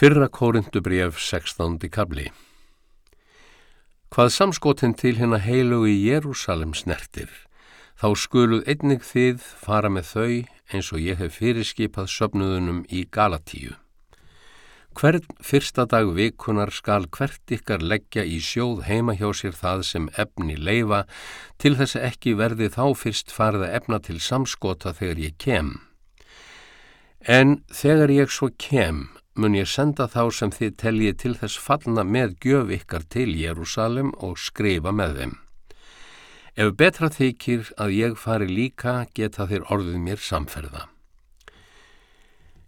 Fyrra kórindubrjöf 16. kabli Hvað samskotin til hérna heilu í Jérúsalem snertir, þá skuluð einnig þið fara með þau eins og ég hef fyrirskipað söpnuðunum í Galatíu. Hvern fyrsta dag vikunar skal hvert ykkar leggja í sjóð heima hjá sér það sem efni leifa til þess að ekki verði þá fyrst farið að efna til samskota þegar ég kem. En þegar ég svo kem, mun ég senda þá sem þið teljið til þess fallna með gjöf ykkar til Jérúsalem og skrifa með þeim. Ef betra þykir að ég fari líka geta þér orðið mér samferða.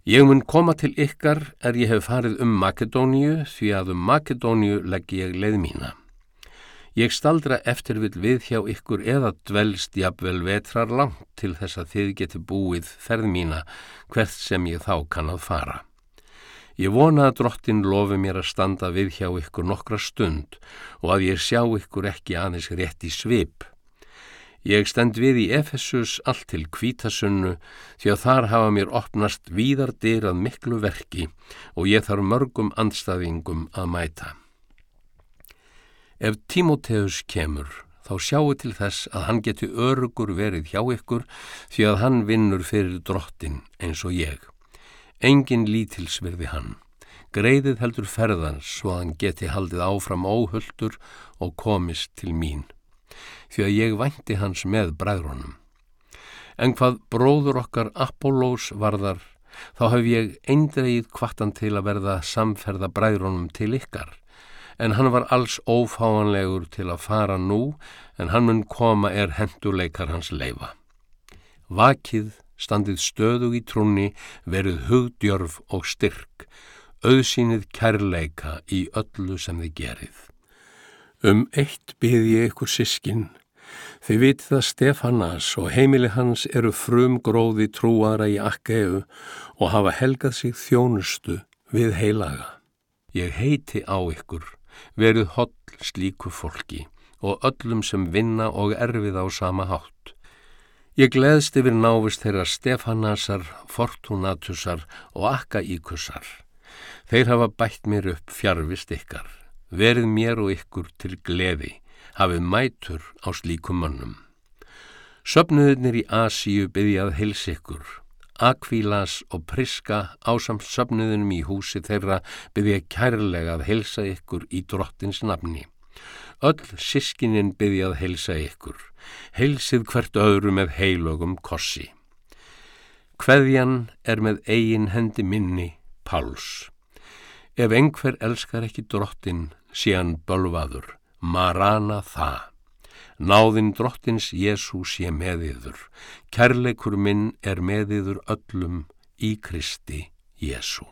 Ég mun koma til ykkar er ég hef farið um Makedóniu því að um Makedóniu legg ég leið mína. Ég staldra eftir vil við hjá ykkur eða dvelst jafnvel vetrar langt til þess að þið geti búið ferð mína hvert sem ég þá kann að fara. Ég vona að drottin lofi mér að standa við hjá ykkur nokkra stund og að ég sjá ykkur ekki aðeins rétt í svip. Ég stend við í Efesus allt til kvítasunnu því að þar hafa mér opnast víðardir að miklu verki og ég þarf mörgum andstaðingum að mæta. Ef Tímoteus kemur, þá sjáu til þess að hann geti örugur verið hjá ykkur því að hann vinnur fyrir drottin eins og ég. Engin lítilsvirði hann. Greiðið heldur ferðans svo að hann geti haldið áfram óhulltur og komist til mín. Því að ég vænti hans með bræðrónum. En hvað bróður okkar Apollós varðar, þá hef ég eindreið kvartan til að verða samferða bræðrónum til ykkar. En hann var alls ófáanlegur til að fara nú, en hann mun koma er henduleikar hans leifa. Vakið standið stöðug í trúni, verið hugdjörf og styrk, auðsýnið kærleika í öllu sem þið gerið. Um eitt byði ég ykkur sískin, þið vitið að Stefanas og heimili hans eru frum gróði trúara í akkeu og hafa helgað sig þjónustu við heilaga. Ég heiti á ykkur, verið holl slíku fólki og öllum sem vinna og erfið á sama hátt. Ég gleðst yfir návist þeirra Stefanasar, Fortunatusar og Akkaíkusar. Þeir hafa bætt mér upp fjarfist ykkar, verið mér og ykkur til gleði, hafið mætur á slíkum mannum. Söpnuðurnir í Asíu byggjað hils ykkur, Akvílas og Priska ásamt söpnuðunum í húsi þeirra byggjað kærlega að hilsa ykkur í drottins nafni. Öll sískininn byggjað heilsa ykkur, heilsið hvert öðru með heilögum kossi. Hveðjan er með eigin hendi minni, Páls. Ef einhver elskar ekki drottin, sé hann bölvaður, marana það. Náðinn drottins Jésú sé meðiður, kærleikur minn er meðiður öllum í Kristi Jésú.